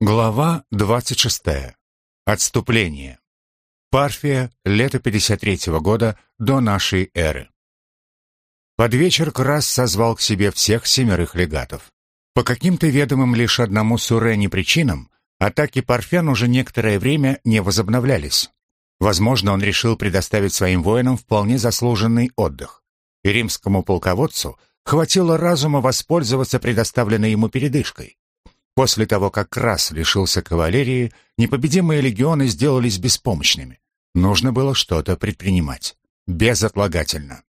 Глава 26. Отступление. Парфия, лето 53-го года до нашей эры. Под вечер Крас созвал к себе всех семерых легатов. По каким-то ведомым лишь одному Сурене причинам, атаки парфян уже некоторое время не возобновлялись. Возможно, он решил предоставить своим воинам вполне заслуженный отдых. И римскому полководцу хватило разума воспользоваться предоставленной ему передышкой. После того, как Крас лишился кавалерии, непобедимые легионы сделались беспомощными. Нужно было что-то предпринимать. Безотлагательно.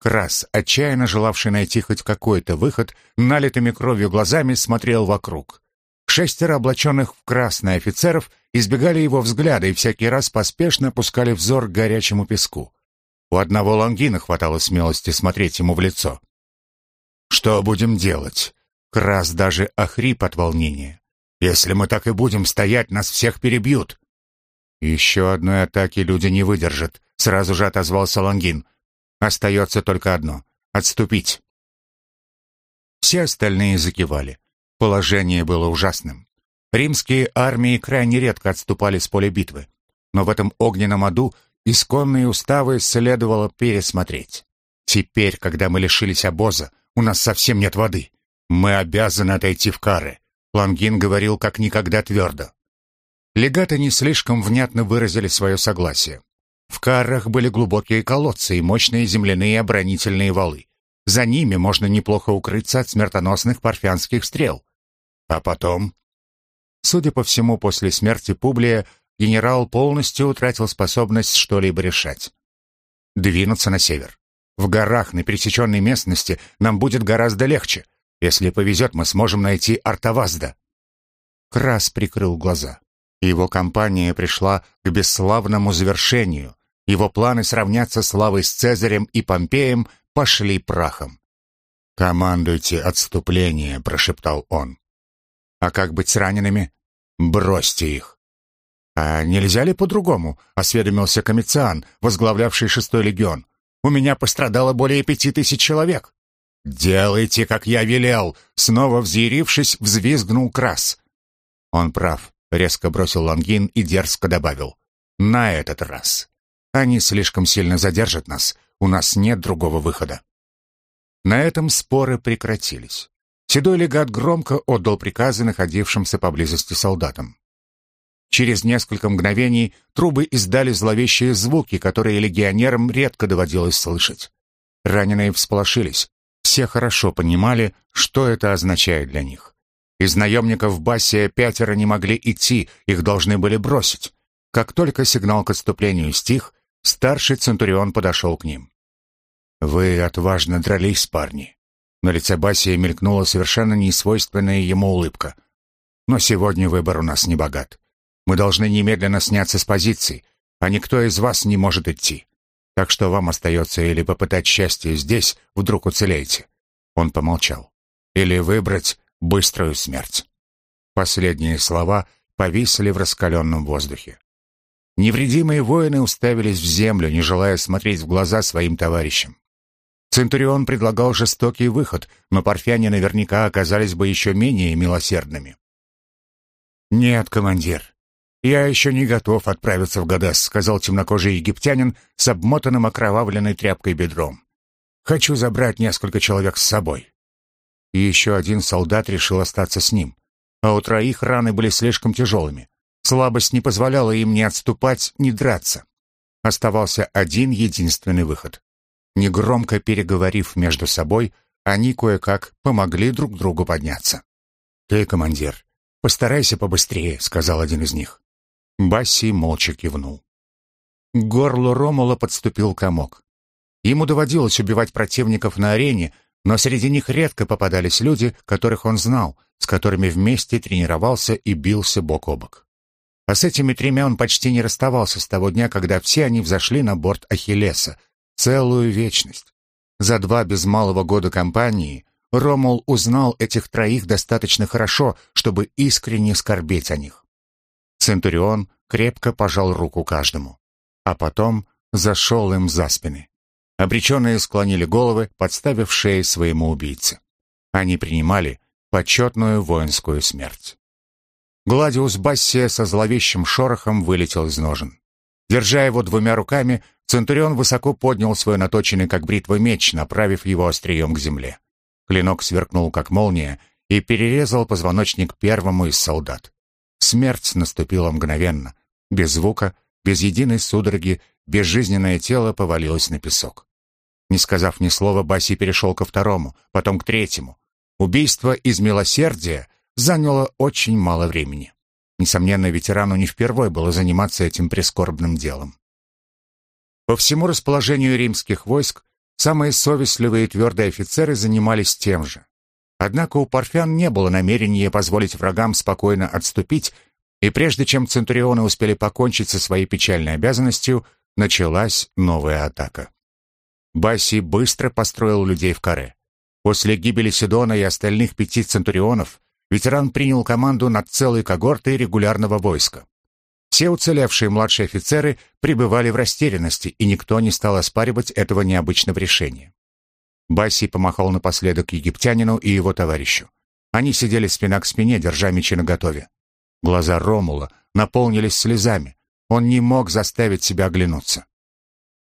Крас, отчаянно желавший найти хоть какой-то выход, налитыми кровью глазами смотрел вокруг. Шестеро облаченных в красное офицеров избегали его взгляда и всякий раз поспешно опускали взор к горячему песку. У одного лангина хватало смелости смотреть ему в лицо. «Что будем делать?» Крас даже охрип от волнения. «Если мы так и будем стоять, нас всех перебьют!» «Еще одной атаки люди не выдержат», — сразу же отозвался Лангин. «Остается только одно — отступить». Все остальные закивали. Положение было ужасным. Римские армии крайне редко отступали с поля битвы. Но в этом огненном аду исконные уставы следовало пересмотреть. Теперь, когда мы лишились обоза, у нас совсем нет воды. Мы обязаны отойти в кары. Лангин говорил как никогда твердо. Легаты не слишком внятно выразили свое согласие. В карах были глубокие колодцы и мощные земляные оборонительные валы. За ними можно неплохо укрыться от смертоносных парфянских стрел. А потом... Судя по всему, после смерти Публия генерал полностью утратил способность что-либо решать. Двинуться на север. В горах, на пересеченной местности, нам будет гораздо легче. Если повезет, мы сможем найти Артавазда». Крас прикрыл глаза. Его компания пришла к бесславному завершению. Его планы сравняться славой с Цезарем и Помпеем пошли прахом. «Командуйте отступление», — прошептал он. «А как быть с ранеными? Бросьте их». «А нельзя ли по-другому?» — осведомился Комициан, возглавлявший шестой легион. У меня пострадало более пяти тысяч человек». «Делайте, как я велел!» Снова взъярившись, взвизгнул Крас. «Он прав», — резко бросил Лангин и дерзко добавил. «На этот раз. Они слишком сильно задержат нас. У нас нет другого выхода». На этом споры прекратились. Седой легат громко отдал приказы находившимся поблизости солдатам. Через несколько мгновений трубы издали зловещие звуки, которые легионерам редко доводилось слышать. Раненые всполошились. Все хорошо понимали, что это означает для них. Из наемников Бассия пятеро не могли идти, их должны были бросить. Как только сигнал к отступлению стих, старший Центурион подошел к ним. «Вы отважно дрались, парни». На лице Бассия мелькнула совершенно несвойственная ему улыбка. «Но сегодня выбор у нас не богат. Мы должны немедленно сняться с позиций, а никто из вас не может идти. Так что вам остается или попытать счастье здесь, вдруг уцелеете. Он помолчал. Или выбрать быструю смерть. Последние слова повисли в раскаленном воздухе. Невредимые воины уставились в землю, не желая смотреть в глаза своим товарищам. Центурион предлагал жестокий выход, но парфяне наверняка оказались бы еще менее милосердными. «Нет, командир, «Я еще не готов отправиться в Гадес», — сказал темнокожий египтянин с обмотанным окровавленной тряпкой бедром. «Хочу забрать несколько человек с собой». И еще один солдат решил остаться с ним. А у троих раны были слишком тяжелыми. Слабость не позволяла им ни отступать, ни драться. Оставался один единственный выход. Негромко переговорив между собой, они кое-как помогли друг другу подняться. «Ты, командир, постарайся побыстрее», — сказал один из них. Басси молча кивнул. К горлу Ромула подступил комок. Ему доводилось убивать противников на арене, но среди них редко попадались люди, которых он знал, с которыми вместе тренировался и бился бок о бок. А с этими тремя он почти не расставался с того дня, когда все они взошли на борт Ахиллеса. Целую вечность. За два без малого года кампании Ромул узнал этих троих достаточно хорошо, чтобы искренне скорбеть о них. Центурион крепко пожал руку каждому, а потом зашел им за спины. Обреченные склонили головы, подставив шеи своему убийце. Они принимали почетную воинскую смерть. Гладиус Бассия со зловещим шорохом вылетел из ножен. Держа его двумя руками, Центурион высоко поднял свой наточенный как бритва меч, направив его острием к земле. Клинок сверкнул как молния и перерезал позвоночник первому из солдат. Смерть наступила мгновенно. Без звука, без единой судороги, безжизненное тело повалилось на песок. Не сказав ни слова, Баси перешел ко второму, потом к третьему. Убийство из милосердия заняло очень мало времени. Несомненно, ветерану не впервой было заниматься этим прискорбным делом. По всему расположению римских войск самые совестливые и твердые офицеры занимались тем же. Однако у парфян не было намерения позволить врагам спокойно отступить, и прежде чем центурионы успели покончить со своей печальной обязанностью, началась новая атака. Баси быстро построил людей в каре. После гибели Сидона и остальных пяти центурионов ветеран принял команду над целой когортой регулярного войска. Все уцелевшие младшие офицеры пребывали в растерянности, и никто не стал оспаривать этого необычного решения. Баси помахал напоследок египтянину и его товарищу. Они сидели спина к спине, держа мечи наготове. Глаза Ромула наполнились слезами. Он не мог заставить себя оглянуться.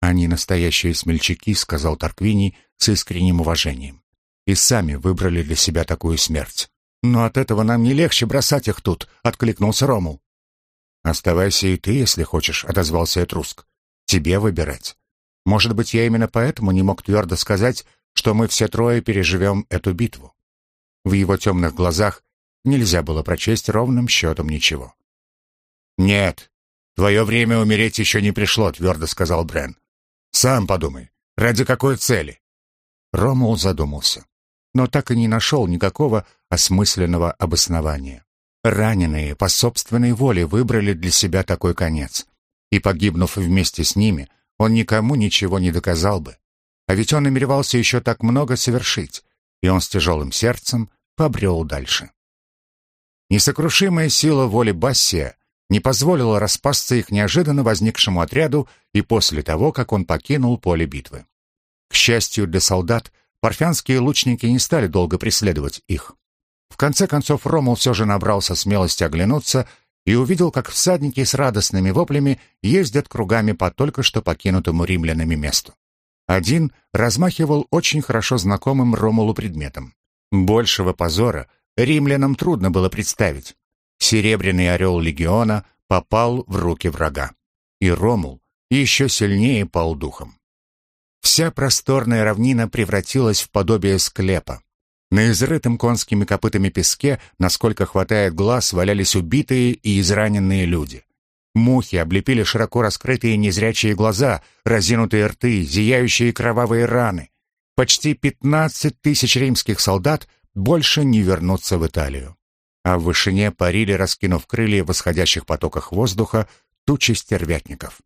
«Они настоящие смельчаки», — сказал Тарквини с искренним уважением. «И сами выбрали для себя такую смерть. Но от этого нам не легче бросать их тут», — откликнулся Ромул. «Оставайся и ты, если хочешь», — отозвался Этруск. «Тебе выбирать. Может быть, я именно поэтому не мог твердо сказать, что мы все трое переживем эту битву». В его темных глазах нельзя было прочесть ровным счетом ничего. «Нет, твое время умереть еще не пришло», — твердо сказал Брен. «Сам подумай, ради какой цели?» Ромул задумался, но так и не нашел никакого осмысленного обоснования. Раненые по собственной воле выбрали для себя такой конец. И погибнув вместе с ними, он никому ничего не доказал бы. А ведь он намеревался еще так много совершить, и он с тяжелым сердцем побрел дальше. Несокрушимая сила воли Бассия не позволила распасться их неожиданно возникшему отряду и после того, как он покинул поле битвы. К счастью для солдат, парфянские лучники не стали долго преследовать их. В конце концов Ромул все же набрался смелости оглянуться и увидел, как всадники с радостными воплями ездят кругами по только что покинутому римлянами месту. Один размахивал очень хорошо знакомым Ромулу предметом. Большего позора римлянам трудно было представить. Серебряный орел легиона попал в руки врага. И Ромул еще сильнее пал духом. Вся просторная равнина превратилась в подобие склепа. На изрытом конскими копытами песке, насколько хватает глаз, валялись убитые и израненные люди. Мухи облепили широко раскрытые незрячие глаза, разинутые рты, зияющие кровавые раны. Почти пятнадцать тысяч римских солдат больше не вернутся в Италию. А в вышине парили, раскинув крылья в восходящих потоках воздуха, тучи стервятников.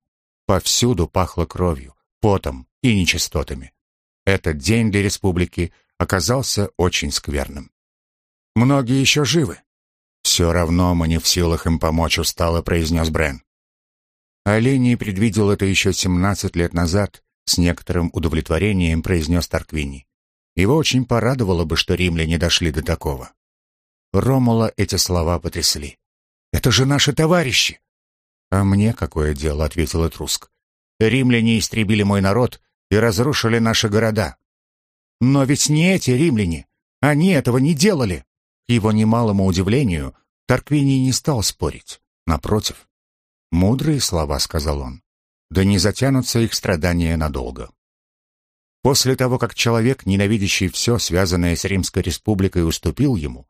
Повсюду пахло кровью, потом и нечистотами. Этот день для республики оказался очень скверным. Многие еще живы. «Все равно мы не в силах им помочь», — устало произнес Брен. Олений предвидел это еще семнадцать лет назад, с некоторым удовлетворением произнес Тарквини. Его очень порадовало бы, что римляне дошли до такого. Ромула эти слова потрясли. «Это же наши товарищи!» «А мне какое дело?» — ответил Этруск. «Римляне истребили мой народ и разрушили наши города. Но ведь не эти римляне. Они этого не делали. К его немалому удивлению, Тарквиний не стал спорить. Напротив. «Мудрые слова», — сказал он. «Да не затянутся их страдания надолго». После того, как человек, ненавидящий все, связанное с Римской республикой, уступил ему,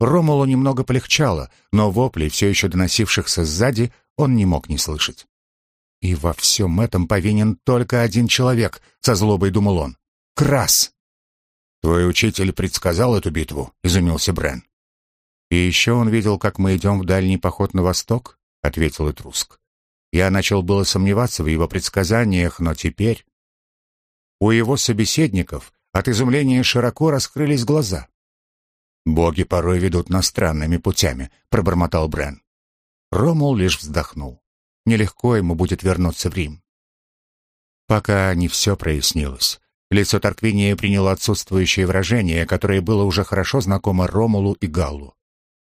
Ромулу немного полегчало, но воплей, все еще доносившихся сзади, он не мог не слышать. «И во всем этом повинен только один человек», — со злобой думал он. «Крас!» «Твой учитель предсказал эту битву?» — изумился Брен. «И еще он видел, как мы идем в дальний поход на восток?» — ответил Этруск. Я начал было сомневаться в его предсказаниях, но теперь... У его собеседников от изумления широко раскрылись глаза. «Боги порой ведут нас странными путями», — пробормотал Брен. Ромул лишь вздохнул. Нелегко ему будет вернуться в Рим. Пока не все прояснилось. Лицо Тарквиния приняло отсутствующее выражение, которое было уже хорошо знакомо Ромулу и Галлу.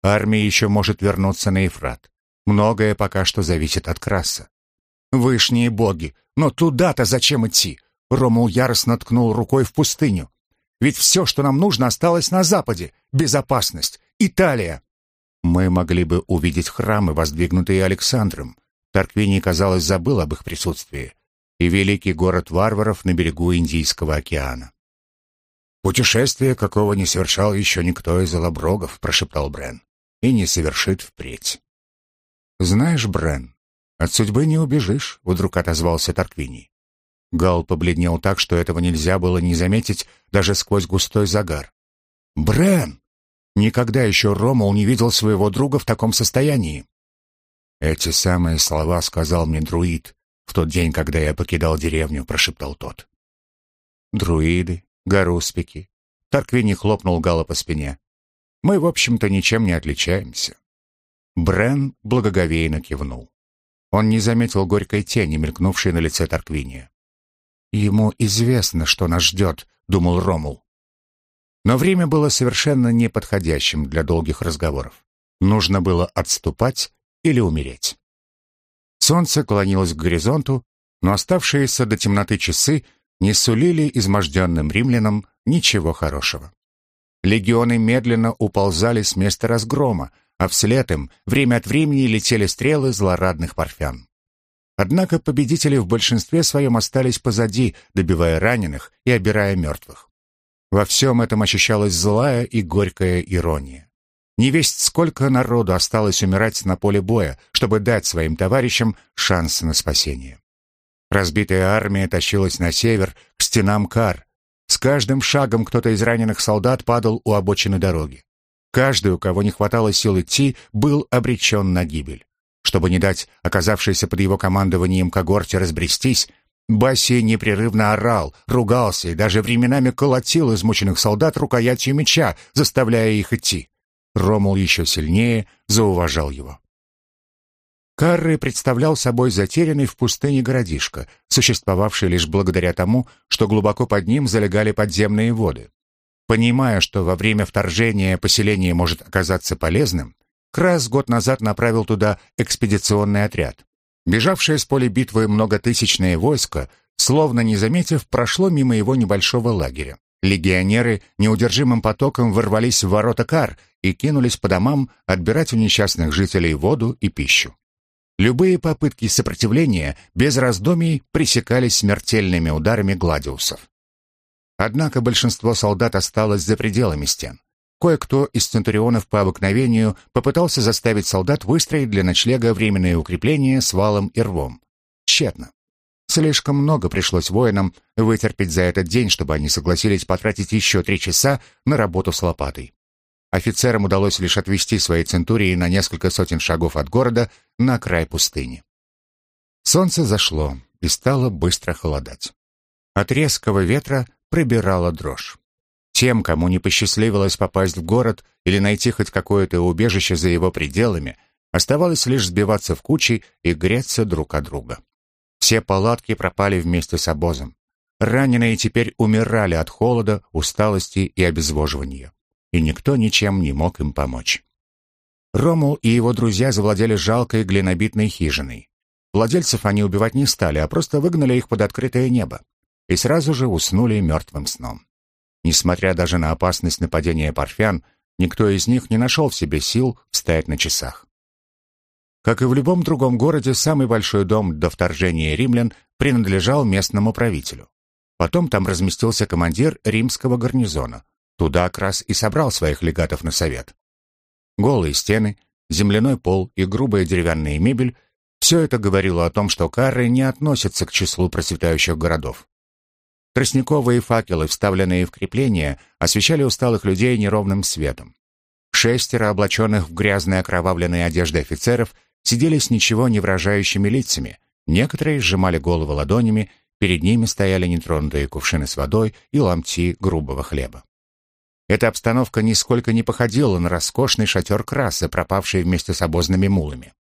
Армия еще может вернуться на Ефрат. Многое пока что зависит от Краса. Вышние боги, но туда-то зачем идти? Ромул яростно ткнул рукой в пустыню. Ведь все, что нам нужно, осталось на западе. Безопасность. Италия. Мы могли бы увидеть храмы, воздвигнутые Александром. Тарквини, казалось, забыл об их присутствии. И великий город варваров на берегу Индийского океана. «Путешествие, какого не совершал еще никто из алаброгов», — прошептал Брен, — «и не совершит впредь». «Знаешь, Брен, от судьбы не убежишь», — вдруг отозвался Тарквини. Гал побледнел так, что этого нельзя было не заметить даже сквозь густой загар. «Брен!» Никогда еще Ромул не видел своего друга в таком состоянии. «Эти самые слова сказал мне друид в тот день, когда я покидал деревню», — прошептал тот. «Друиды, гаруспики». Тарквини хлопнул Гала по спине. «Мы, в общем-то, ничем не отличаемся». Брен благоговейно кивнул. Он не заметил горькой тени, мелькнувшей на лице Тарквиния. «Ему известно, что нас ждет», — думал Ромул. Но время было совершенно неподходящим для долгих разговоров. Нужно было отступать или умереть. Солнце клонилось к горизонту, но оставшиеся до темноты часы не сулили изможденным римлянам ничего хорошего. Легионы медленно уползали с места разгрома, а вслед им время от времени летели стрелы злорадных парфян. Однако победители в большинстве своем остались позади, добивая раненых и обирая мертвых. Во всем этом ощущалась злая и горькая ирония. Не весть сколько народу осталось умирать на поле боя, чтобы дать своим товарищам шанс на спасение. Разбитая армия тащилась на север, к стенам Кар. С каждым шагом кто-то из раненых солдат падал у обочины дороги. Каждый, у кого не хватало сил идти, был обречен на гибель. Чтобы не дать оказавшейся под его командованием когорте разбрестись, Басси непрерывно орал, ругался и даже временами колотил измученных солдат рукоятью меча, заставляя их идти. Ромул еще сильнее зауважал его. Карры представлял собой затерянный в пустыне городишко, существовавший лишь благодаря тому, что глубоко под ним залегали подземные воды. Понимая, что во время вторжения поселение может оказаться полезным, Крас год назад направил туда экспедиционный отряд. Бежавшее с поля битвы многотысячное войско, словно не заметив, прошло мимо его небольшого лагеря. Легионеры неудержимым потоком ворвались в ворота Кар и кинулись по домам отбирать у несчастных жителей воду и пищу. Любые попытки сопротивления без раздумий пресекались смертельными ударами гладиусов. Однако большинство солдат осталось за пределами стен. Кое-кто из центурионов по обыкновению попытался заставить солдат выстроить для ночлега временные укрепления с валом и рвом. Тщетно. Слишком много пришлось воинам вытерпеть за этот день, чтобы они согласились потратить еще три часа на работу с лопатой. Офицерам удалось лишь отвести свои центурии на несколько сотен шагов от города на край пустыни. Солнце зашло и стало быстро холодать. От резкого ветра пробирала дрожь. Тем, кому не посчастливилось попасть в город или найти хоть какое-то убежище за его пределами, оставалось лишь сбиваться в кучи и греться друг от друга. Все палатки пропали вместе с обозом. Раненые теперь умирали от холода, усталости и обезвоживания, и никто ничем не мог им помочь. Ромул и его друзья завладели жалкой глинобитной хижиной. Владельцев они убивать не стали, а просто выгнали их под открытое небо и сразу же уснули мертвым сном. Несмотря даже на опасность нападения парфян, никто из них не нашел в себе сил встать на часах. Как и в любом другом городе, самый большой дом до вторжения римлян принадлежал местному правителю. Потом там разместился командир римского гарнизона. Туда как раз и собрал своих легатов на совет. Голые стены, земляной пол и грубая деревянная мебель – все это говорило о том, что Карры не относятся к числу процветающих городов. Тростниковые факелы, вставленные в крепления, освещали усталых людей неровным светом. Шестеро облаченных в грязные окровавленные одежды офицеров сидели с ничего не выражающими лицами. Некоторые сжимали головы ладонями, перед ними стояли нетронутые кувшины с водой и ломти грубого хлеба. Эта обстановка нисколько не походила на роскошный шатер красы, пропавший вместе с обозными мулами.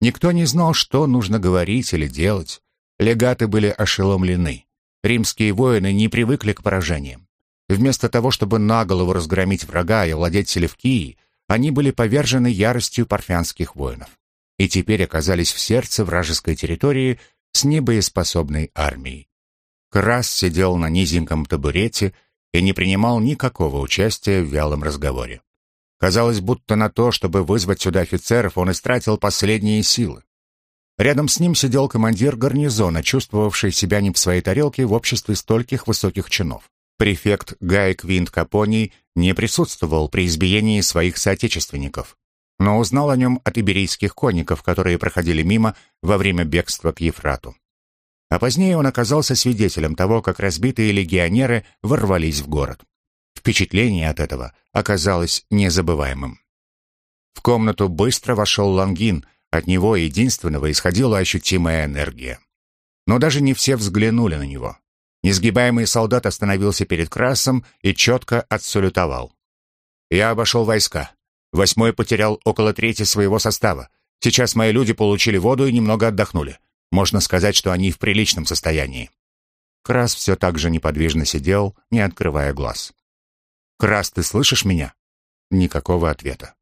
Никто не знал, что нужно говорить или делать. Легаты были ошеломлены. Римские воины не привыкли к поражениям. Вместо того, чтобы на голову разгромить врага и владеть Селевкией, они были повержены яростью парфянских воинов и теперь оказались в сердце вражеской территории с небоеспособной армией. Крас сидел на низеньком табурете и не принимал никакого участия в вялом разговоре. Казалось, будто на то, чтобы вызвать сюда офицеров, он истратил последние силы. Рядом с ним сидел командир гарнизона, чувствовавший себя не в своей тарелке в обществе стольких высоких чинов. Префект Гай Квинт Капоний не присутствовал при избиении своих соотечественников, но узнал о нем от иберийских конников, которые проходили мимо во время бегства к Ефрату. А позднее он оказался свидетелем того, как разбитые легионеры ворвались в город. Впечатление от этого оказалось незабываемым. В комнату быстро вошел Лангин, от него единственного исходила ощутимая энергия. Но даже не все взглянули на него. Несгибаемый солдат остановился перед Красом и четко отсалютовал. «Я обошел войска. Восьмой потерял около трети своего состава. Сейчас мои люди получили воду и немного отдохнули. Можно сказать, что они в приличном состоянии». Крас все так же неподвижно сидел, не открывая глаз. «Крас, ты слышишь меня?» Никакого ответа.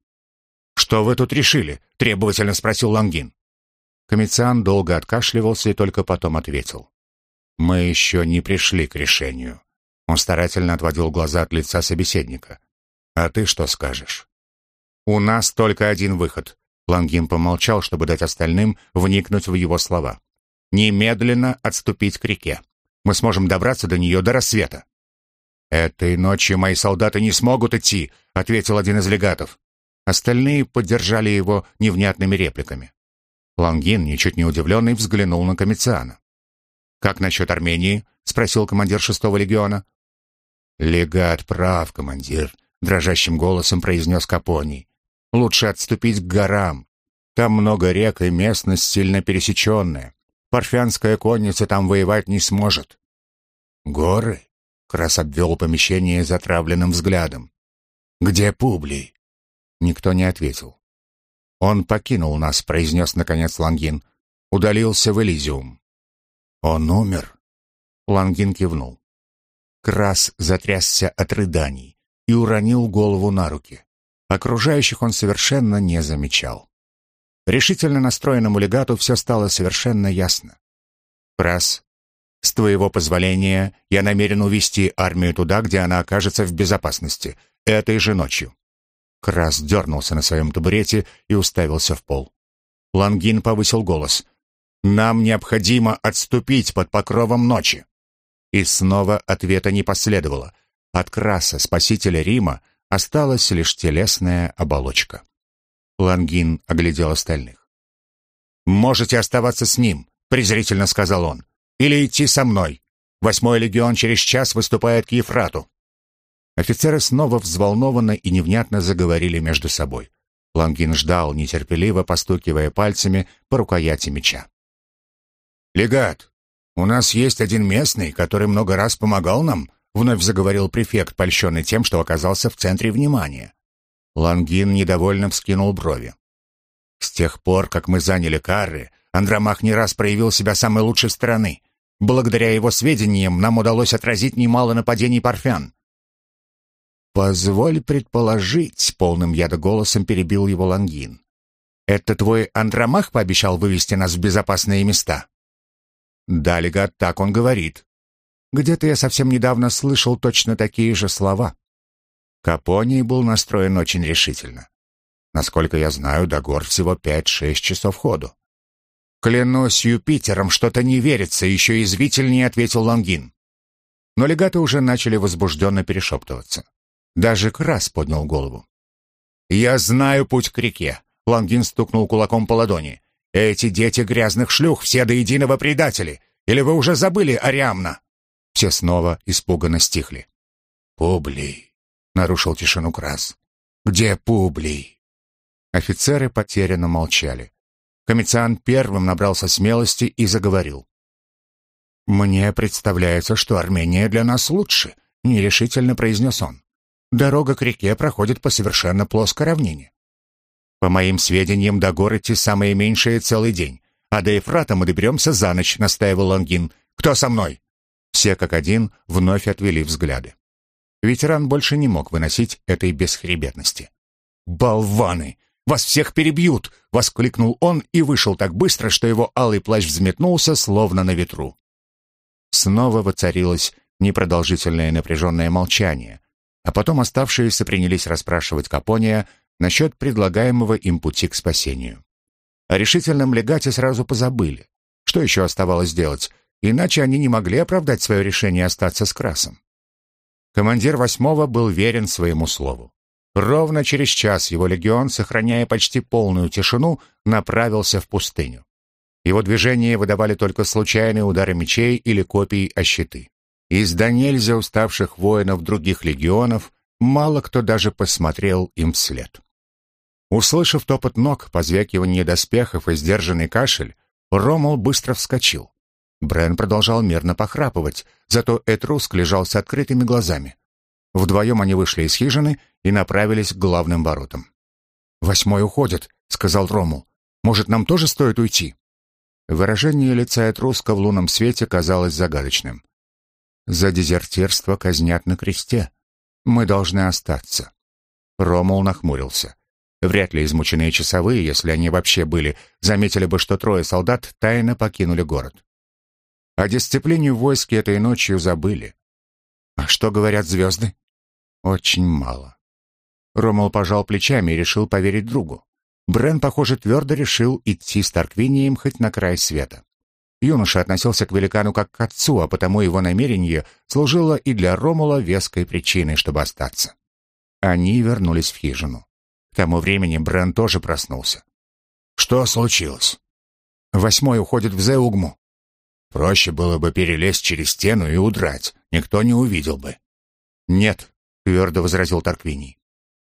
«Что вы тут решили?» — требовательно спросил Лангин. Комициан долго откашливался и только потом ответил. Мы еще не пришли к решению. Он старательно отводил глаза от лица собеседника. А ты что скажешь? У нас только один выход. Лангин помолчал, чтобы дать остальным вникнуть в его слова. Немедленно отступить к реке. Мы сможем добраться до нее до рассвета. Этой ночью мои солдаты не смогут идти, ответил один из легатов. Остальные поддержали его невнятными репликами. Лангин, ничуть не удивленный, взглянул на Комициана. «Как насчет Армении?» — спросил командир шестого легиона. «Легат прав, командир», — дрожащим голосом произнес Капоний. «Лучше отступить к горам. Там много рек и местность сильно пересеченная. Парфянская конница там воевать не сможет». «Горы?» — Крас обвел помещение затравленным взглядом. «Где Публий?» Никто не ответил. «Он покинул нас», — произнес наконец Лангин. «Удалился в Элизиум». «Он умер?» Лангин кивнул. Крас затрясся от рыданий и уронил голову на руки. Окружающих он совершенно не замечал. Решительно настроенному легату все стало совершенно ясно. «Крас, с твоего позволения я намерен увести армию туда, где она окажется в безопасности, этой же ночью». Крас дернулся на своем табурете и уставился в пол. Лангин повысил голос. Нам необходимо отступить под покровом ночи. И снова ответа не последовало. От краса спасителя Рима осталась лишь телесная оболочка. Лангин оглядел остальных. «Можете оставаться с ним», — презрительно сказал он. «Или идти со мной. Восьмой легион через час выступает к Ефрату». Офицеры снова взволнованно и невнятно заговорили между собой. Лангин ждал, нетерпеливо постукивая пальцами по рукояти меча. «Легат, у нас есть один местный, который много раз помогал нам», вновь заговорил префект, польщенный тем, что оказался в центре внимания. Лангин недовольно вскинул брови. «С тех пор, как мы заняли Карры, Андромах не раз проявил себя самой лучшей стороны. Благодаря его сведениям нам удалось отразить немало нападений парфян». «Позволь предположить», — полным яда голосом перебил его Лангин. «Это твой Андромах пообещал вывести нас в безопасные места?» Да, легат, так он говорит. Где-то я совсем недавно слышал точно такие же слова. Капоний был настроен очень решительно. Насколько я знаю, до гор всего пять-шесть часов ходу. «Клянусь Юпитером, что-то не верится», — еще извительнее ответил Лангин. Но легаты уже начали возбужденно перешептываться. Даже Крас поднял голову. «Я знаю путь к реке», — Лангин стукнул кулаком по ладони. Эти дети грязных шлюх, все до единого предатели. Или вы уже забыли Ариамна?» Все снова испуганно стихли. «Публий», — нарушил тишину Крас. «Где Публий?» Офицеры потерянно молчали. Комициан первым набрался смелости и заговорил. «Мне представляется, что Армения для нас лучше», — нерешительно произнес он. «Дорога к реке проходит по совершенно плоской равнине. По моим сведениям, до гор идти самое меньшее целый день. А до Ефрата мы доберемся за ночь, настаивал Лангин. Кто со мной? Все как один вновь отвели взгляды. Ветеран больше не мог выносить этой бесхребетности. «Болваны! Вас всех перебьют!» — воскликнул он и вышел так быстро, что его алый плащ взметнулся, словно на ветру. Снова воцарилось непродолжительное напряженное молчание, а потом оставшиеся принялись расспрашивать Капония насчет предлагаемого им пути к спасению. О решительном легате сразу позабыли. Что еще оставалось делать? Иначе они не могли оправдать свое решение остаться с Красом. Командир восьмого был верен своему слову. Ровно через час его легион, сохраняя почти полную тишину, направился в пустыню. Его движения выдавали только случайные удары мечей или копий о щиты. Из до уставших воинов других легионов мало кто даже посмотрел им вслед. Услышав топот ног, позвякивание доспехов и сдержанный кашель, Ромул быстро вскочил. Брен продолжал мирно похрапывать, зато Этруск лежал с открытыми глазами. Вдвоем они вышли из хижины и направились к главным воротам. «Восьмой уходит», — сказал Рому. «Может, нам тоже стоит уйти?» Выражение лица Этруска в лунном свете казалось загадочным. «За дезертирство казнят на кресте. Мы должны остаться». Ромул нахмурился. Вряд ли измученные часовые, если они вообще были, заметили бы, что трое солдат тайно покинули город. О дисциплине в войске этой ночью забыли. А что говорят звезды? Очень мало. Ромул пожал плечами и решил поверить другу. Брен, похоже, твердо решил идти с Тарквинием хоть на край света. Юноша относился к великану как к отцу, а потому его намерение служило и для Ромула веской причиной, чтобы остаться. Они вернулись в хижину. К тому времени Брен тоже проснулся. «Что случилось?» «Восьмой уходит в Зеугму. Проще было бы перелезть через стену и удрать. Никто не увидел бы. «Нет», — твердо возразил Тарквиний.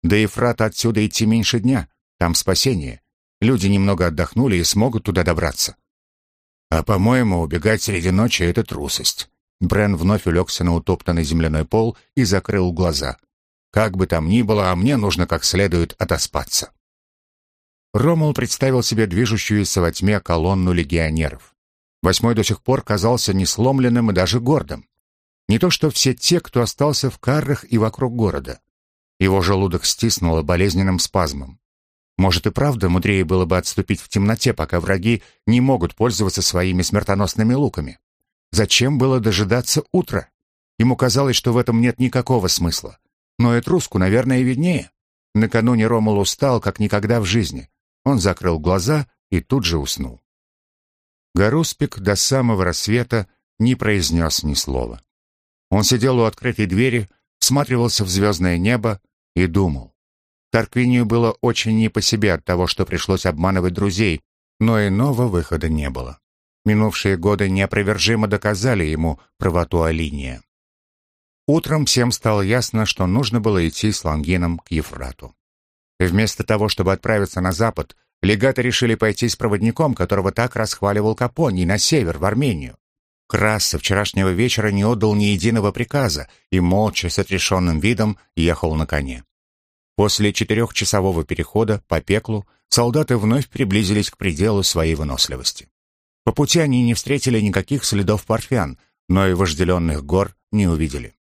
«До Ефрата отсюда идти меньше дня. Там спасение. Люди немного отдохнули и смогут туда добраться». «А, по-моему, убегать среди ночи — это трусость». Брен вновь улегся на утоптанный земляной пол и закрыл глаза. «Как бы там ни было, а мне нужно как следует отоспаться». Ромул представил себе движущуюся во тьме колонну легионеров. Восьмой до сих пор казался несломленным и даже гордым. Не то что все те, кто остался в каррах и вокруг города. Его желудок стиснуло болезненным спазмом. Может и правда мудрее было бы отступить в темноте, пока враги не могут пользоваться своими смертоносными луками. Зачем было дожидаться утра? Ему казалось, что в этом нет никакого смысла. Но Этруску, наверное, виднее. Накануне Ромул устал, как никогда в жизни. Он закрыл глаза и тут же уснул. Гаруспик до самого рассвета не произнес ни слова. Он сидел у открытой двери, всматривался в звездное небо и думал. Тарквинию было очень не по себе от того, что пришлось обманывать друзей, но иного выхода не было. Минувшие годы неопровержимо доказали ему правоту Алиния. Утром всем стало ясно, что нужно было идти с Лангином к Ефрату. Вместо того, чтобы отправиться на запад, Легаты решили пойти с проводником, которого так расхваливал Капоний, на север, в Армению. Крас со вчерашнего вечера не отдал ни единого приказа и молча, с отрешенным видом, ехал на коне. После четырехчасового перехода по пеклу солдаты вновь приблизились к пределу своей выносливости. По пути они не встретили никаких следов парфян, но и вожделенных гор не увидели.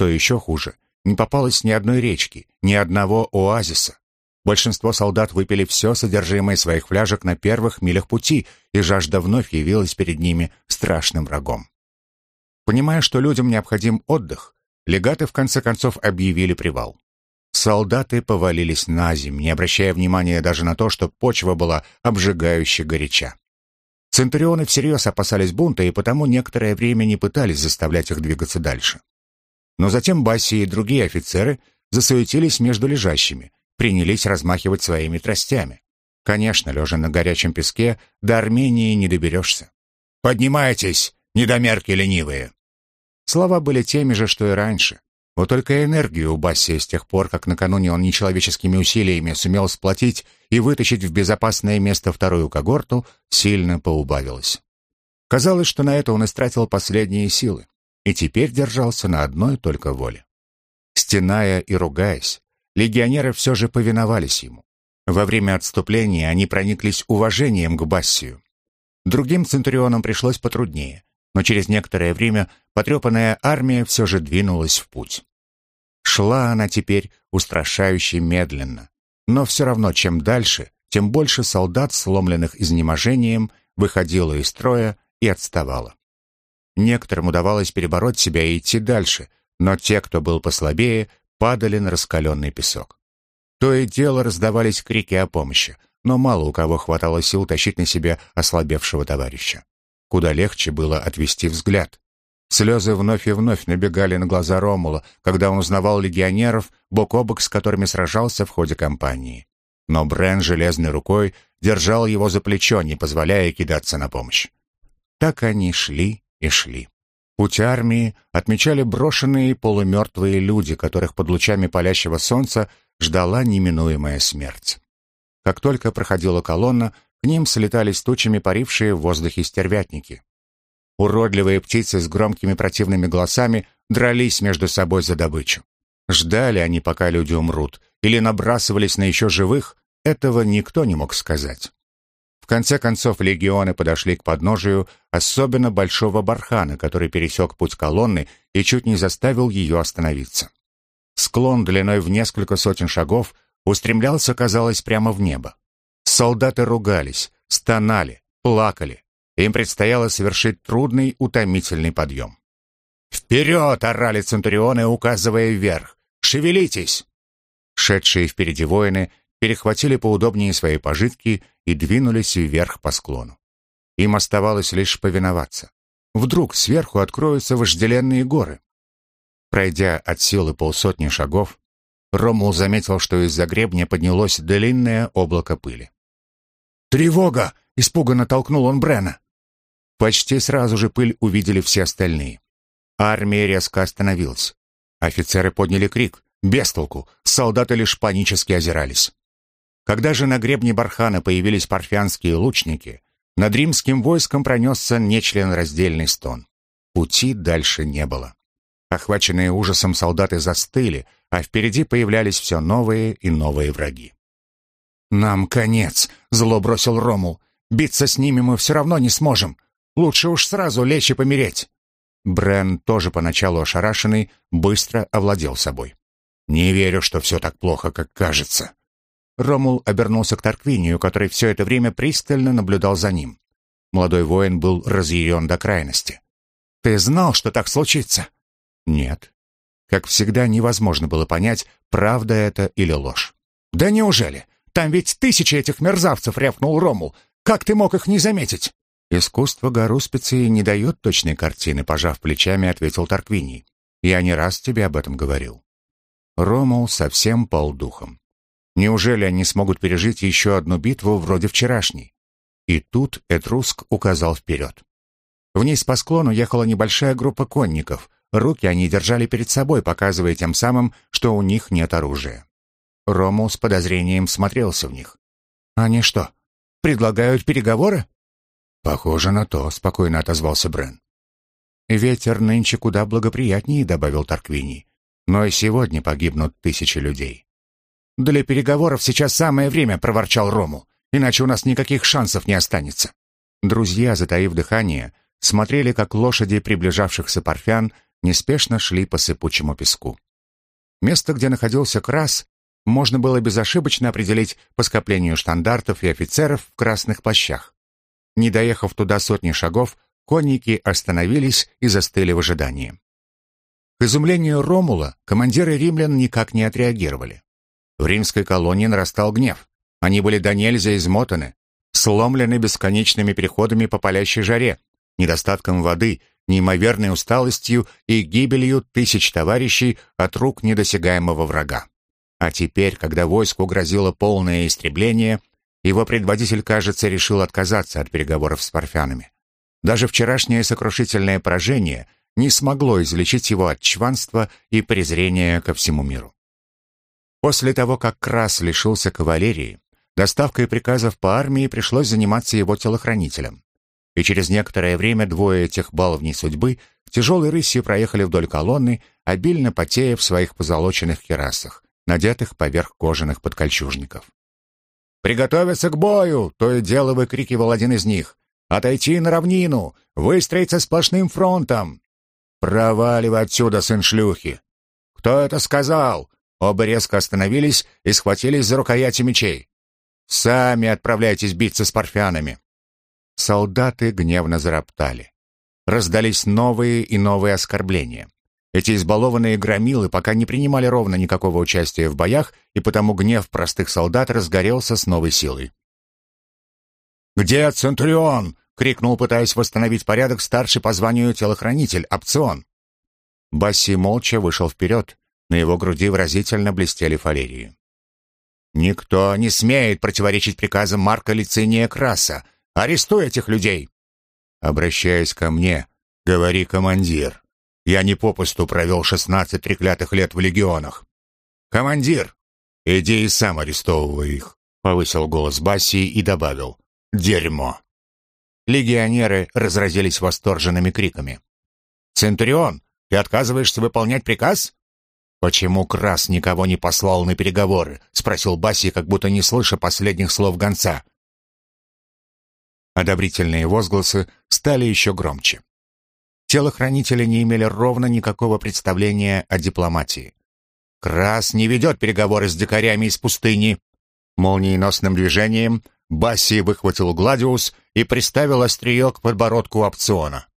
Что еще хуже, не попалось ни одной речки, ни одного оазиса. Большинство солдат выпили все содержимое своих фляжек на первых милях пути, и жажда вновь явилась перед ними страшным врагом. Понимая, что людям необходим отдых, легаты в конце концов объявили привал. Солдаты повалились на землю, не обращая внимания даже на то, что почва была обжигающе горяча. Центурионы всерьез опасались бунта, и потому некоторое время не пытались заставлять их двигаться дальше. Но затем Басси и другие офицеры засуетились между лежащими, принялись размахивать своими тростями. Конечно, лежа на горячем песке, до Армении не доберешься. «Поднимайтесь, недомерки ленивые!» Слова были теми же, что и раньше. Вот только энергию у Басси с тех пор, как накануне он нечеловеческими усилиями сумел сплотить и вытащить в безопасное место вторую когорту, сильно поубавилось. Казалось, что на это он истратил последние силы, и теперь держался на одной только воле. Стеная и ругаясь, легионеры все же повиновались ему. Во время отступления они прониклись уважением к Бассию. Другим центурионам пришлось потруднее, но через некоторое время потрепанная армия все же двинулась в путь. Шла она теперь устрашающе медленно, Но все равно, чем дальше, тем больше солдат, сломленных изнеможением, выходило из строя и отставало. Некоторым удавалось перебороть себя и идти дальше, но те, кто был послабее, падали на раскаленный песок. То и дело раздавались крики о помощи, но мало у кого хватало сил тащить на себе ослабевшего товарища. Куда легче было отвести взгляд. Слезы вновь и вновь набегали на глаза Ромула, когда он узнавал легионеров, бок о бок с которыми сражался в ходе кампании. Но Брен железной рукой держал его за плечо, не позволяя кидаться на помощь. Так они шли и шли. Путь армии отмечали брошенные полумертвые люди, которых под лучами палящего солнца ждала неминуемая смерть. Как только проходила колонна, к ним слетались тучами парившие в воздухе стервятники. Уродливые птицы с громкими противными голосами дрались между собой за добычу. Ждали они, пока люди умрут, или набрасывались на еще живых, этого никто не мог сказать. Конце концов легионы подошли к подножию особенно большого бархана, который пересек путь колонны и чуть не заставил ее остановиться. Склон длиной в несколько сотен шагов устремлялся, казалось, прямо в небо. Солдаты ругались, стонали, плакали, им предстояло совершить трудный, утомительный подъем. «Вперед!» — орали центурионы, указывая вверх. «Шевелитесь!» Шедшие впереди воины перехватили поудобнее свои пожитки и двинулись вверх по склону. Им оставалось лишь повиноваться. Вдруг сверху откроются вожделенные горы. Пройдя от силы полсотни шагов, Ромул заметил, что из-за гребня поднялось длинное облако пыли. «Тревога!» — испуганно толкнул он Брена. Почти сразу же пыль увидели все остальные. Армия резко остановилась. Офицеры подняли крик. Без толку. Солдаты лишь панически озирались. Когда же на гребне Бархана появились парфянские лучники, над римским войском пронесся нечленораздельный стон. Пути дальше не было. Охваченные ужасом солдаты застыли, а впереди появлялись все новые и новые враги. «Нам конец», — зло бросил Ромул. «Биться с ними мы все равно не сможем. Лучше уж сразу лечь и помереть». Брен, тоже поначалу ошарашенный, быстро овладел собой. «Не верю, что все так плохо, как кажется». Ромул обернулся к Тарквинию, который все это время пристально наблюдал за ним. Молодой воин был разъярен до крайности. «Ты знал, что так случится?» «Нет». Как всегда, невозможно было понять, правда это или ложь. «Да неужели? Там ведь тысячи этих мерзавцев!» — рявкнул Ромул. «Как ты мог их не заметить?» «Искусство Гаруспицы не дает точной картины», — пожав плечами, ответил Тарквиний. «Я не раз тебе об этом говорил». Ромул совсем полдухом. Неужели они смогут пережить еще одну битву вроде вчерашней? И тут Этруск указал вперед. Вниз по склону ехала небольшая группа конников. Руки они держали перед собой, показывая тем самым, что у них нет оружия. Ромул с подозрением смотрелся в них. «Они что, предлагают переговоры?» «Похоже на то», — спокойно отозвался Брен. «Ветер нынче куда благоприятнее», — добавил Тарквини. «Но и сегодня погибнут тысячи людей». «Для переговоров сейчас самое время», — проворчал Рому. «Иначе у нас никаких шансов не останется». Друзья, затаив дыхание, смотрели, как лошади приближавшихся парфян неспешно шли по сыпучему песку. Место, где находился Крас, можно было безошибочно определить по скоплению штандартов и офицеров в красных плащах. Не доехав туда сотни шагов, конники остановились и застыли в ожидании. К изумлению Ромула командиры римлян никак не отреагировали. В римской колонии нарастал гнев. Они были до нельзя измотаны, сломлены бесконечными переходами по палящей жаре, недостатком воды, неимоверной усталостью и гибелью тысяч товарищей от рук недосягаемого врага. А теперь, когда войску грозило полное истребление, его предводитель, кажется, решил отказаться от переговоров с парфянами. Даже вчерашнее сокрушительное поражение не смогло излечить его от чванства и презрения ко всему миру. После того, как Крас лишился кавалерии, доставкой приказов по армии пришлось заниматься его телохранителем. И через некоторое время двое этих баловней судьбы тяжелой рысью проехали вдоль колонны, обильно потея в своих позолоченных керасах, надетых поверх кожаных подкольчужников. «Приготовиться к бою!» — то и дело выкрикивал один из них. «Отойти на равнину! Выстроиться сплошным фронтом!» «Проваливай отсюда, сын шлюхи!» «Кто это сказал?» Оба резко остановились и схватились за рукояти мечей. «Сами отправляйтесь биться с парфянами!» Солдаты гневно зароптали. Раздались новые и новые оскорбления. Эти избалованные громилы пока не принимали ровно никакого участия в боях, и потому гнев простых солдат разгорелся с новой силой. «Где Центурион?» — крикнул, пытаясь восстановить порядок, старший по званию телохранитель, опцион. Басси молча вышел вперед. На его груди выразительно блестели фалерии. «Никто не смеет противоречить приказам Марка Лициния Краса. Арестуй этих людей!» Обращаясь ко мне, говори, командир. Я не попусту провел шестнадцать треклятых лет в легионах. Командир, иди и сам арестовывай их, повысил голос Басси и добавил: дерьмо. Легионеры разразились восторженными криками. Центурион, ты отказываешься выполнять приказ? Почему Крас никого не послал на переговоры? спросил Басси, как будто не слыша последних слов гонца. Одобрительные возгласы стали еще громче. Телохранители не имели ровно никакого представления о дипломатии. Крас не ведет переговоры с дикарями из пустыни. Молниеносным движением Басси выхватил Гладиус и приставил острие к подбородку опциона.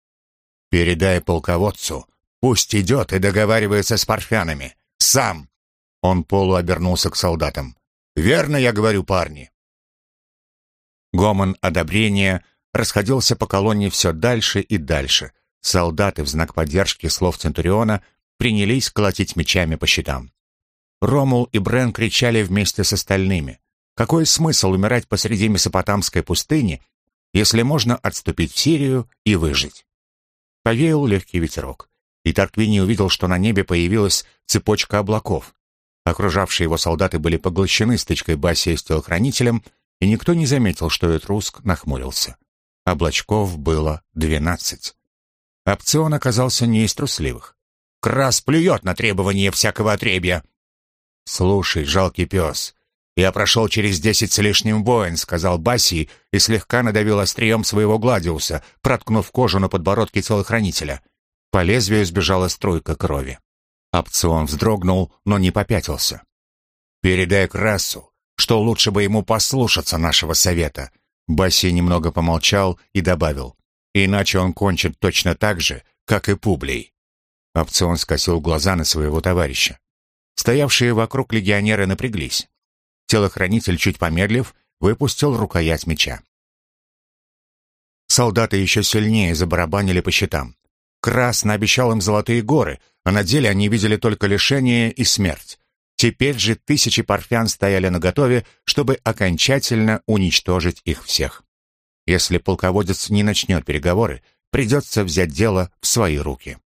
«Передай полководцу, пусть идет и договаривается с парфянами. Сам!» Он полуобернулся к солдатам. «Верно я говорю, парни?» Гомон одобрения расходился по колонне все дальше и дальше. Солдаты в знак поддержки слов Центуриона принялись колотить мечами по щитам. Ромул и Брен кричали вместе с остальными. Какой смысл умирать посреди Месопотамской пустыни, если можно отступить в Сирию и выжить? Повеял легкий ветерок, и Тарквини увидел, что на небе появилась цепочка облаков. Окружавшие его солдаты были поглощены стычкой Басия с телохранителем, и никто не заметил, что Этруск нахмурился. Облачков было двенадцать. Опцион оказался не из трусливых. «Крас плюет на требования всякого отребья!» «Слушай, жалкий пес, я прошел через десять с лишним воин», — сказал Баси и слегка надавил острием своего гладиуса, проткнув кожу на подбородке телохранителя. По лезвию сбежала струйка крови. Опцион вздрогнул, но не попятился. «Передай Красу, что лучше бы ему послушаться нашего совета. Басси немного помолчал и добавил, иначе он кончит точно так же, как и Публий. Опцион скосил глаза на своего товарища. Стоявшие вокруг легионеры напряглись. Телохранитель, чуть помедлив, выпустил рукоять меча. Солдаты еще сильнее забарабанили по щитам. Красно обещал им золотые горы, а на деле они видели только лишение и смерть. Теперь же тысячи парфян стояли наготове, чтобы окончательно уничтожить их всех. Если полководец не начнет переговоры, придется взять дело в свои руки.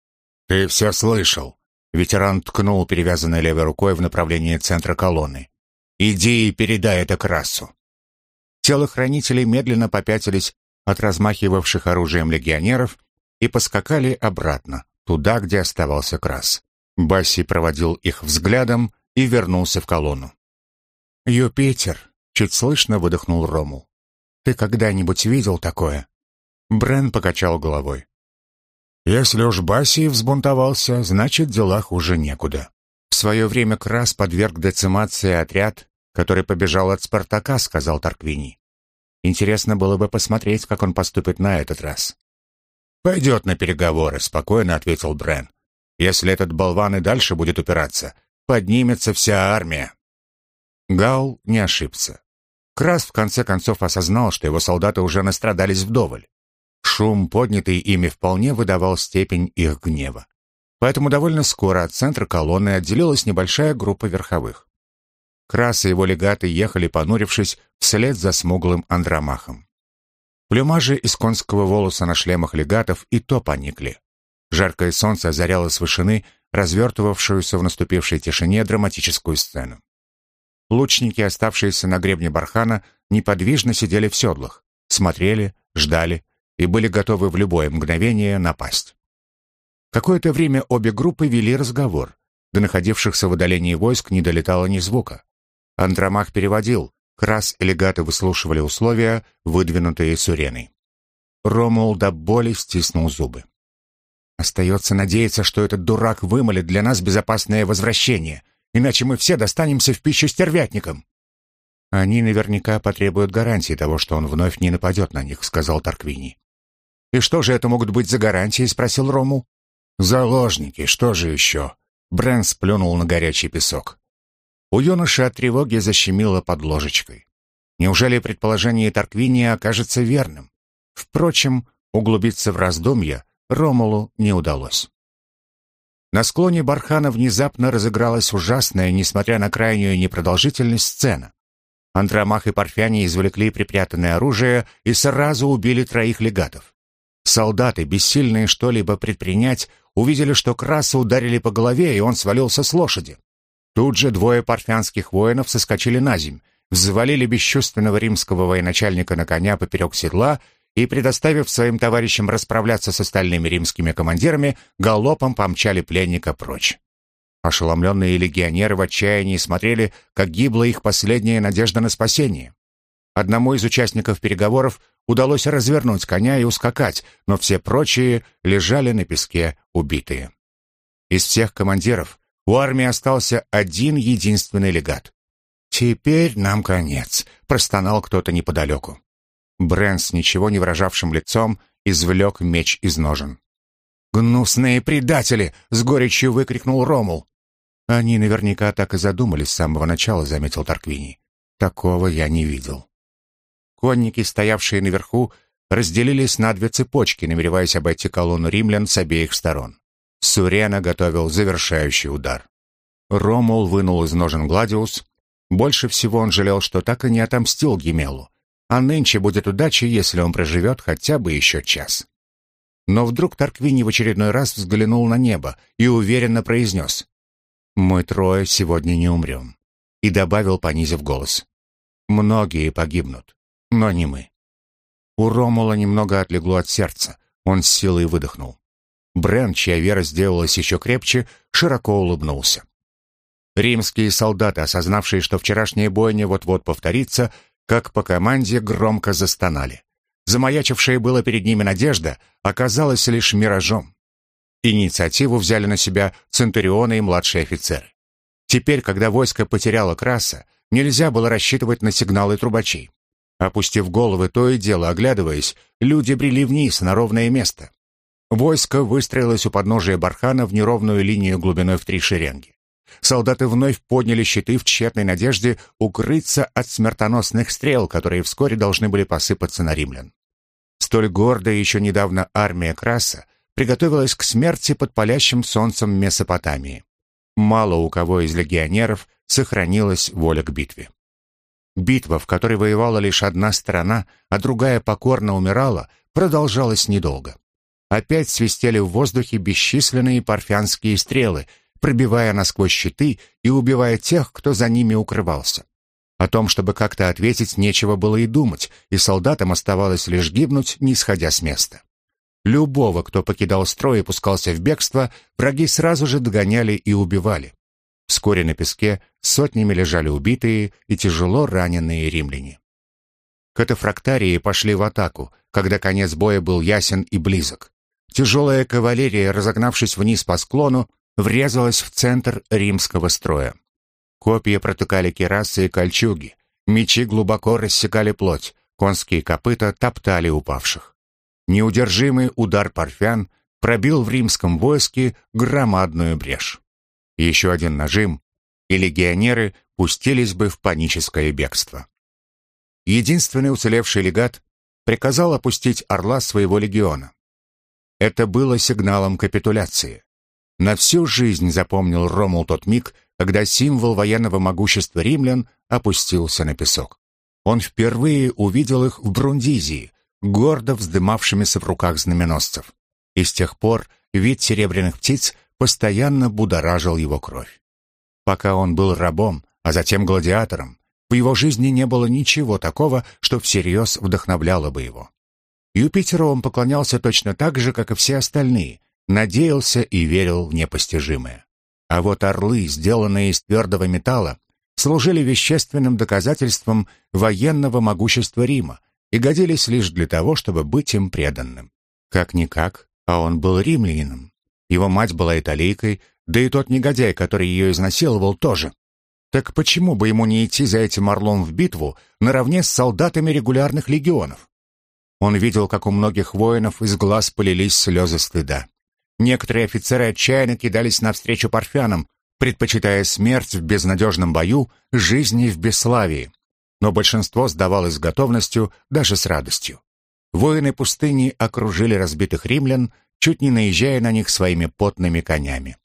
«Ты все слышал?» Ветеран ткнул перевязанной левой рукой в направлении центра колонны. «Иди и передай это Красу». Телохранители медленно попятились от размахивавших оружием легионеров и поскакали обратно, туда, где оставался Крас. Басси проводил их взглядом и вернулся в колонну. «Юпитер!» — чуть слышно выдохнул Рому. «Ты когда-нибудь видел такое?» Брен покачал головой. «Если уж Баси взбунтовался, значит, дела хуже некуда. В свое время Крас подверг децимации отряд, который побежал от Спартака», — сказал Тарквини. «Интересно было бы посмотреть, как он поступит на этот раз». «Пойдет на переговоры», — спокойно ответил Брен. «Если этот болван и дальше будет упираться, поднимется вся армия. Гал не ошибся. Крас в конце концов осознал, что его солдаты уже настрадались вдоволь. Шум, поднятый ими, вполне выдавал степень их гнева. Поэтому довольно скоро от центра колонны отделилась небольшая группа верховых. Крас и его легаты ехали, понурившись, вслед за смуглым Андромахом. Плюмажи из конского волоса на шлемах легатов и то поникли. Жаркое солнце озаряло с вышины развертывавшуюся в наступившей тишине драматическую сцену. Лучники, оставшиеся на гребне бархана, неподвижно сидели в седлах, смотрели, ждали и были готовы в любое мгновение напасть. Какое-то время обе группы вели разговор. До находившихся в удалении войск не долетало ни звука. Андромах переводил, Крас и легаты выслушивали условия, выдвинутые Суреной. Ромул до боли стиснул зубы. Остается надеяться, что этот дурак вымолит для нас безопасное возвращение. иначе мы все достанемся в пищу стервятникам». «Они наверняка потребуют гарантии того, что он вновь не нападет на них», — сказал Тарквини. «И что же это могут быть за гарантии?» — спросил Рому. «Заложники, что же еще?» Брэн сплюнул на горячий песок. У юноши от тревоги защемило под ложечкой. Неужели предположение Тарквиния окажется верным? Впрочем, углубиться в раздумья Ромулу не удалось. На склоне бархана внезапно разыгралась ужасная, несмотря на крайнюю непродолжительность, сцена. Андромах и Парфяне извлекли припрятанное оружие и сразу убили троих легатов. Солдаты, бессильные что-либо предпринять, увидели, что Краса ударили по голове, и он свалился с лошади. Тут же двое парфянских воинов соскочили на земь, взвалили бесчувственного римского военачальника на коня поперек седла и, предоставив своим товарищам расправляться с остальными римскими командирами, галопом помчали пленника прочь. Ошеломленные легионеры в отчаянии смотрели, как гибла их последняя надежда на спасение. Одному из участников переговоров удалось развернуть коня и ускакать, но все прочие лежали на песке убитые. Из всех командиров у армии остался один единственный легат. «Теперь нам конец», — простонал кто-то неподалеку. Брэн ничего не выражавшим лицом извлек меч из ножен. «Гнусные предатели!» — с горечью выкрикнул Ромул. «Они наверняка так и задумались с самого начала», — заметил Тарквини. «Такого я не видел». Конники, стоявшие наверху, разделились на две цепочки, намереваясь обойти колонну римлян с обеих сторон. Сурена готовил завершающий удар. Ромул вынул из ножен Гладиус. Больше всего он жалел, что так и не отомстил Гемелу. А нынче будет удача, если он проживет хотя бы еще час. Но вдруг Тарквини в очередной раз взглянул на небо и уверенно произнес «Мы трое сегодня не умрем», и добавил, понизив голос «Многие погибнут, но не мы». У Ромула немного отлегло от сердца, он с силой выдохнул. Брен, чья вера сделалась еще крепче, широко улыбнулся. Римские солдаты, осознавшие, что вчерашняя бойня вот-вот повторится, как по команде громко застонали. Замаячившая была перед ними надежда оказалась лишь миражом. Инициативу взяли на себя центурионы и младшие офицеры. Теперь, когда войско потеряло краса, нельзя было рассчитывать на сигналы трубачей. Опустив головы, то и дело оглядываясь, люди брели вниз на ровное место. Войско выстроилось у подножия бархана в неровную линию глубиной в три шеренги. Солдаты вновь подняли щиты в тщетной надежде укрыться от смертоносных стрел, которые вскоре должны были посыпаться на римлян. Столь гордая еще недавно армия Краса приготовилась к смерти под палящим солнцем Месопотамии. Мало у кого из легионеров сохранилась воля к битве. Битва, в которой воевала лишь одна сторона, а другая покорно умирала, продолжалась недолго. Опять свистели в воздухе бесчисленные парфянские стрелы, пробивая насквозь щиты и убивая тех, кто за ними укрывался. О том, чтобы как-то ответить, нечего было и думать, и солдатам оставалось лишь гибнуть, не сходя с места. Любого, кто покидал строй и пускался в бегство, враги сразу же догоняли и убивали. Вскоре на песке сотнями лежали убитые и тяжело раненые римляне. Катафрактарии пошли в атаку, когда конец боя был ясен и близок. Тяжелая кавалерия, разогнавшись вниз по склону, врезалась в центр римского строя. Копья протыкали кирасы и кольчуги, мечи глубоко рассекали плоть, конские копыта топтали упавших. Неудержимый удар парфян пробил в римском войске громадную брешь. Еще один нажим, и легионеры пустились бы в паническое бегство. Единственный уцелевший легат приказал опустить орла своего легиона. Это было сигналом капитуляции. На всю жизнь запомнил Ромул тот миг, когда символ военного могущества римлян опустился на песок. Он впервые увидел их в Брундизии, гордо вздымавшимися в руках знаменосцев. И с тех пор вид серебряных птиц постоянно будоражил его кровь. Пока он был рабом, а затем гладиатором, в его жизни не было ничего такого, что всерьез вдохновляло бы его. Юпитеру он поклонялся точно так же, как и все остальные, надеялся и верил в непостижимое. А вот орлы, сделанные из твердого металла, служили вещественным доказательством военного могущества Рима и годились лишь для того, чтобы быть им преданным. Как-никак, а он был римлянином. Его мать была италийкой, да и тот негодяй, который ее изнасиловал, тоже. Так почему бы ему не идти за этим орлом в битву наравне с солдатами регулярных легионов? Он видел, как у многих воинов из глаз полились слезы стыда. Некоторые офицеры отчаянно кидались навстречу парфянам, предпочитая смерть в безнадежном бою жизни в бесславии. Но большинство сдавалось с готовностью, даже с радостью. Воины пустыни окружили разбитых римлян, чуть не наезжая на них своими потными конями.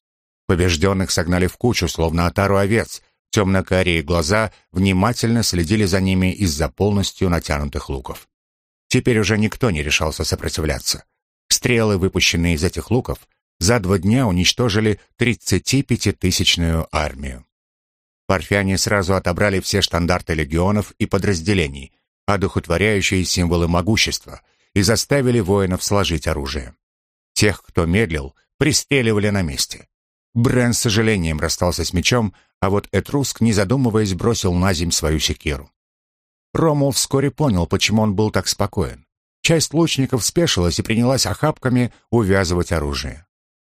Побежденных согнали в кучу, словно отару овец. Темно-карие глаза внимательно следили за ними из-за полностью натянутых луков. Теперь уже никто не решался сопротивляться. Стрелы, выпущенные из этих луков, за два дня уничтожили 35-тысячную армию. Парфяне сразу отобрали все штандарты легионов и подразделений, одухотворяющие символы могущества, и заставили воинов сложить оружие. Тех, кто медлил, пристреливали на месте. Брен с сожалением расстался с мечом, а вот Этруск, не задумываясь, бросил на земь свою секиру. Ромул вскоре понял, почему он был так спокоен. Часть лучников спешилась и принялась охапками увязывать оружие.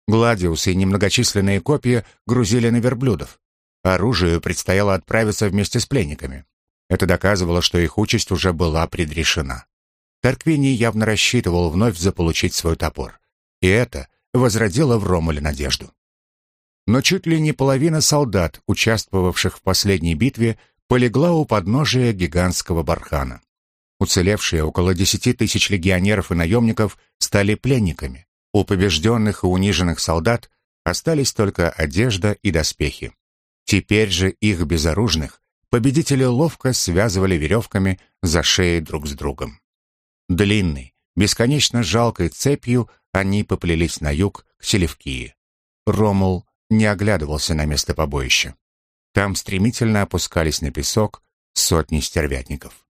Гладиусы и немногочисленные копья грузили на верблюдов. Оружию предстояло отправиться вместе с пленниками. Это доказывало, что их участь уже была предрешена. Тарквини явно рассчитывал вновь заполучить свой топор. И это возродило в Ромуле надежду. Но чуть ли не половина солдат, участвовавших в последней битве, полегла у подножия гигантского бархана. Уцелевшие около десяти тысяч легионеров и наемников стали пленниками. У побежденных и униженных солдат остались только одежда и доспехи. Теперь же их безоружных победители ловко связывали веревками за шеи друг с другом. Длинной, бесконечно жалкой цепью они поплелись на юг к Селевкии. Ромул не оглядывался на место побоища. Там стремительно опускались на песок сотни стервятников.